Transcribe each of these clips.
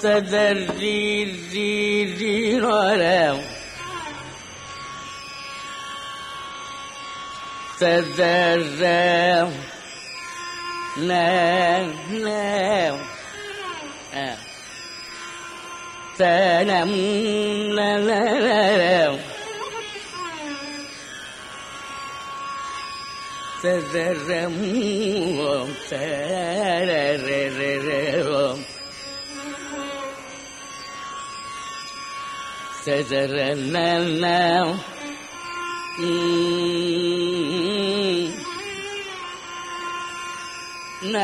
Sadar, re, re, re, re, re, re, re, சனம் சரம் ஓம் சரம் சஜர ந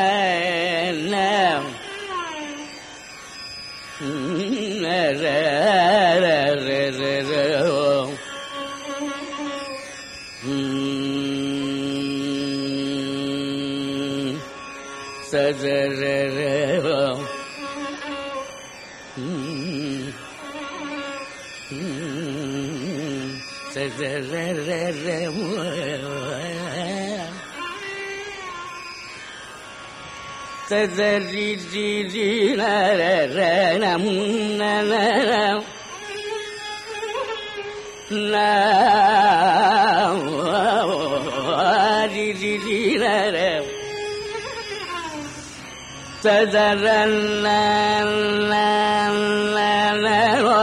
ri ri ri na re re na m na na na na ri ri ri na re sa da ra na na na na na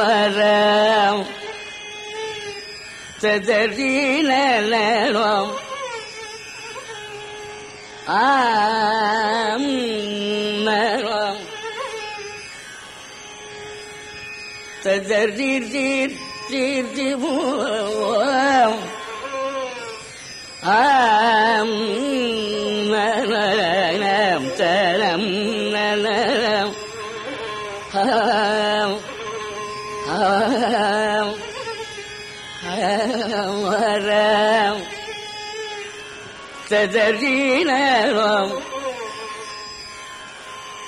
تدرين لهم أمرهم تدري دير دير دير أمرهم تلم Sederinam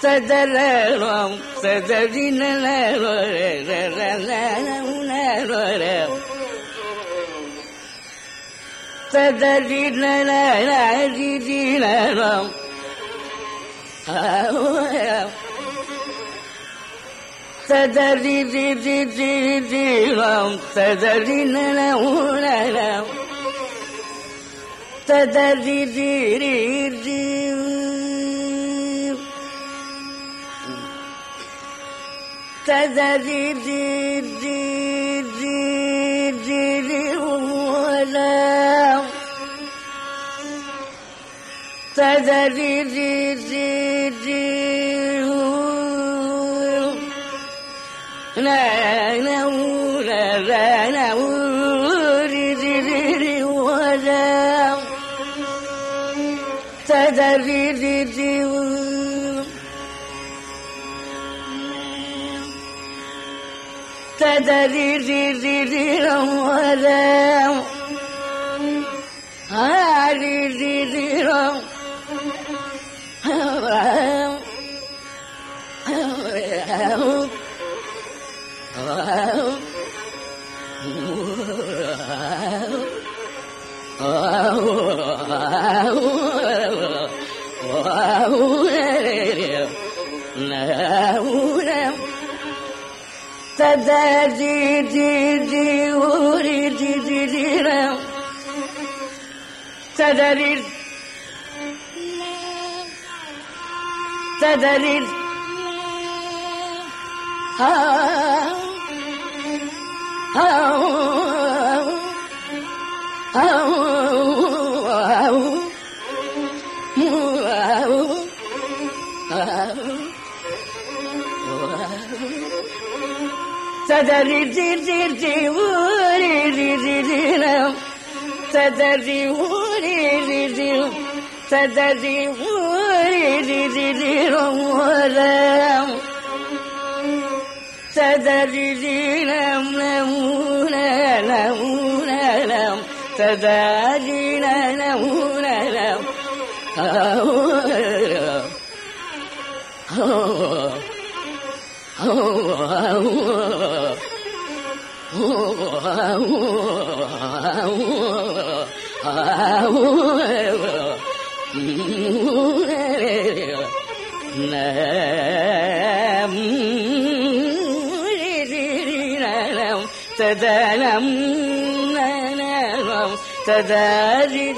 Sederinam Sederinam Sederinam Sederinam Sederinam Sederinam Sederinam Sederinam ததறி ததறி ததறி تدريرا ولا மலரில் சதரி ஜீர் ஜீர் ஜீ ஊரி சதரி ஊரி சதரி ஊ சதரிரம் சதரிரம் நமூனலம் சதரின நமூனலம் Oh, തദനം തദാരിണം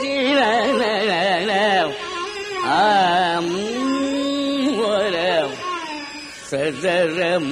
ആം സദരം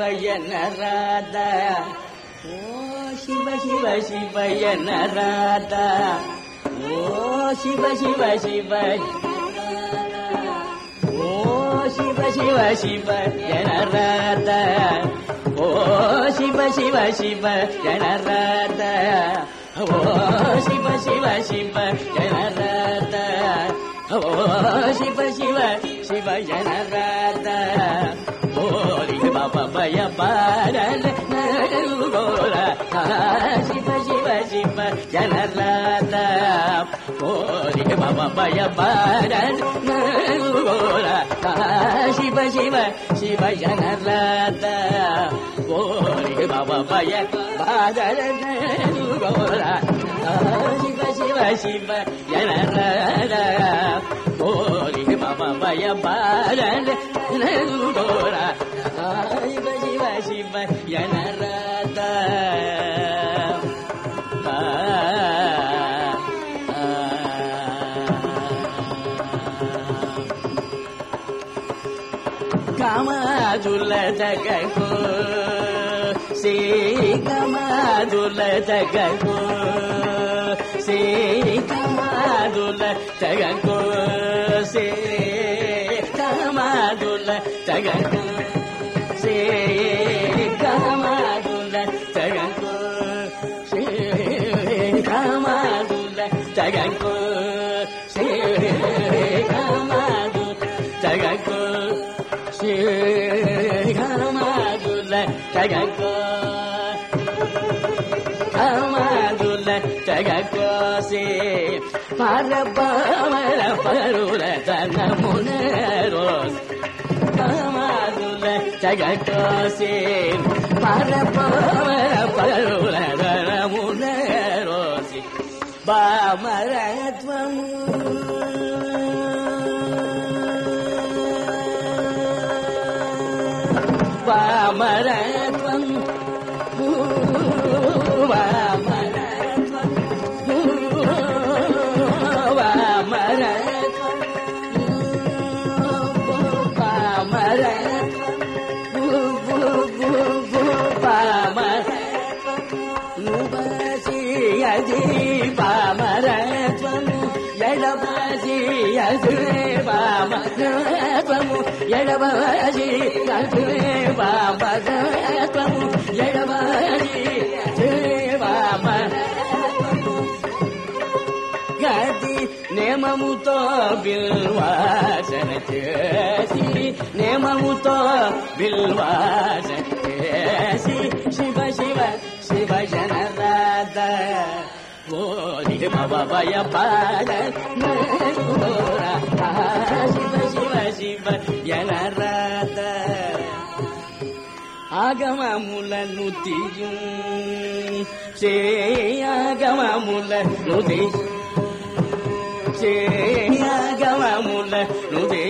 भयन ओ शिव शिव य ओ शिव शिव शिव। ओ शिव शिवा शिव जनराधा ओ शिव शिवा शिव जनराधा ओ शिव शिवा शिव जनराधा ओ शिव शिवा शिव जनराधा శివ భయ పారల గోర శివ శివ శివ జనరద ఓరి బాబా భయ పారల గోర శివ శివ శివ జనరద ఓరి బాబా భయ పారల గోర శివ శివ శివ జనరద ఓరి బాబా భయ పారల గోర శివ శివ శివ జనరద కామాదుల జగకు. శ్రీ కమాదుల జగకు. శ్రీ కమాదుల జగకు. శ్రీ కమాదుల తగదు సే కమాదుల తగదు సే కమాదుల తగదు శ్రీ కమాదుల జగకు శ్రీరామాదుల జగకో రామాదుల పరపవర పరుల తనమునరో రామాదుల జగకోసే పరపవర పరుల తనమునరోసి బామరత్వము. వామరత్వం ఎడబాజీ అసురే పామరత్వము ఎడబాజీ అసురే పామరత్వము గతి నేమముతో బిల్వాసన చేసి నేమముతో బిల్వాసన చేసి శివ శివ శివ జనరాధ ఓరి భయ పాద శివ శివ శివ జనరాధ ఆగమములను తీయు చే ఆగమములను తీయు చేయగమముల నుదయు చేయగమముల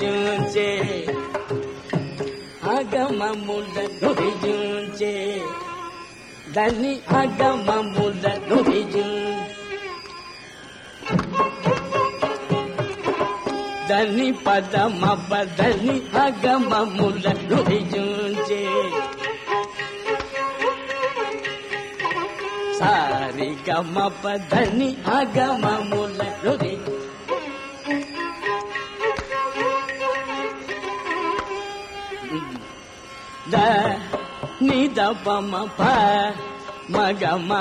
నుదిజుంచే ఆగమముల నుదిజుంచే దాన్ని ఆగమముల నుదిజు దాన్ని పదమప దాన్ని ఆగమముల నుదిజుంచే సారి గమ పదని ఆగమముల నుదిజు ద ని ద పమ ప మగ మ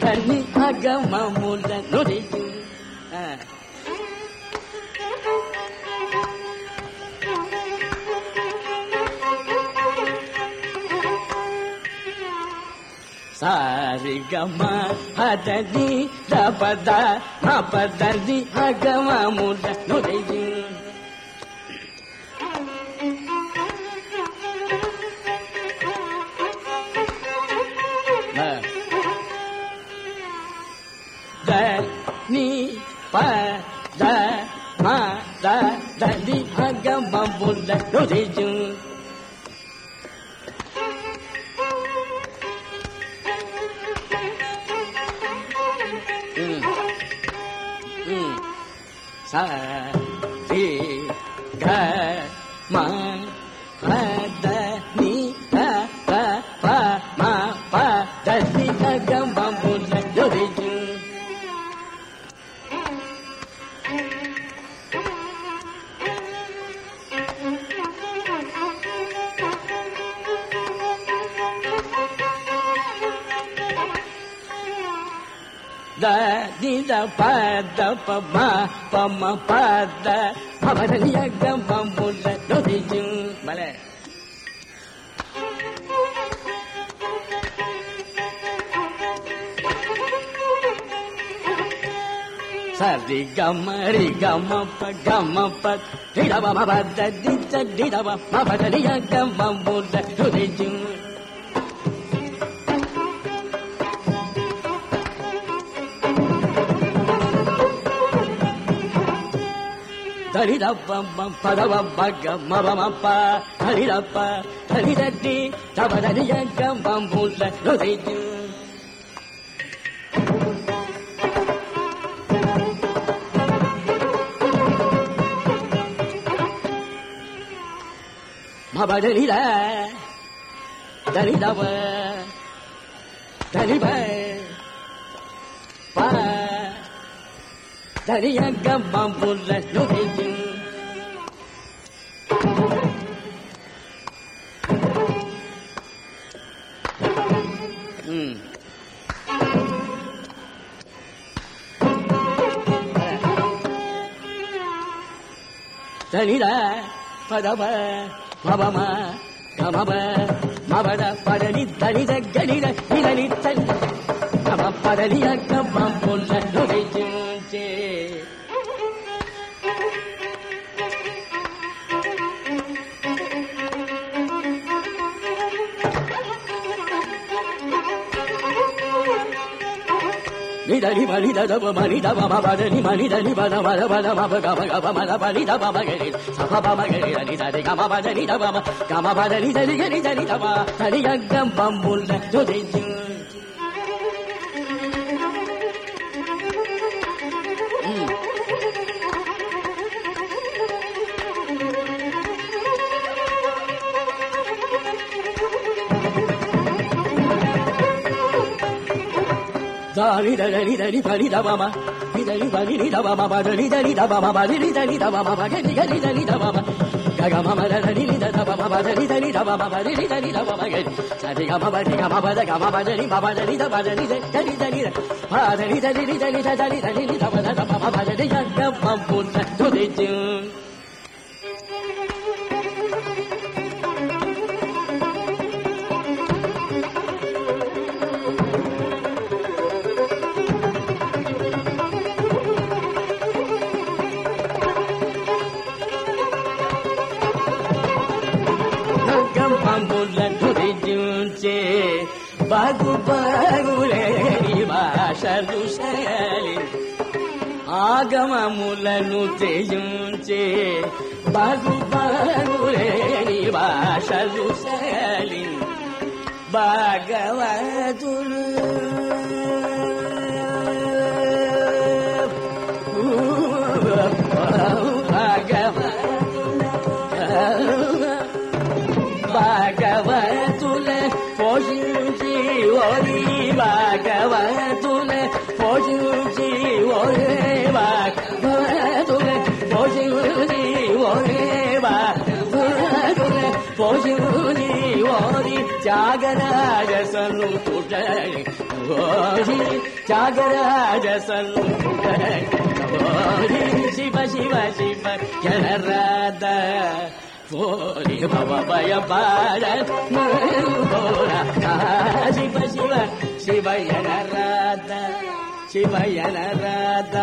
ధని అగమముల నురిజు ఆ. సారి గమ హదని ద పద మ పదని అగమముల నురిజు ద Gabambola, Mm. Mm. Da di da pa da pa ma సరి గమ రి గమ ప గమ ప మ ప ద మ ద ని య గ మ జు ప మ మ ద ద డి ద ని య గ మ జు ஹரிதப்பம் பதவம் பக்கம் மபமப்பா ஹரிதப்பா ஹரிதட்டி தவதனியக்கம் பம்பூல நுழைஞ்சு மபதனில தனிதவ தனிப பா தனித பதப மபம கமப மபட படலி தனித கணித இதனி தனி நம படலி அக்கம் பொன்ன நுகை మణిదని మణిదవ మణిదవ మదని మణిదని బన మద బన మమ గమ గమ మద బని దమ మగరి సభ మగరి అని దని గమ బదని దమ గమ బదని దలి గని దలి దమ తని Gangam పంబుల్ జొదియు de ju che ni da ni ba ni da da ba ma ni da ba ma ba da ni ma ni da ni ba da ba da ba da ma ba ga ma ga ba ma da ba ni da ba ma ga ni sa pa ba ma ga ni da ni da ni ga ma ba da ni da ba ma ga ma ba da ni da ni ga ni da ni da ba da ni ya ga ba mu la do de ju da ni da ni da ni ba ni da ba ma ni da ni ba ni da ba ma ba da ni da ni da ba ma ba ni da ni da ba ma ba ga ni ga ni da ni ఆగమములను తెయుంచే బాగు భాషలు శలి భాగవతులు. పుటరి త్యాగరాజ సను శివ శివ శివ జనరాధ. పోరి భవ భయ పార శివ శివ శివయన రాధ శివయన రాధ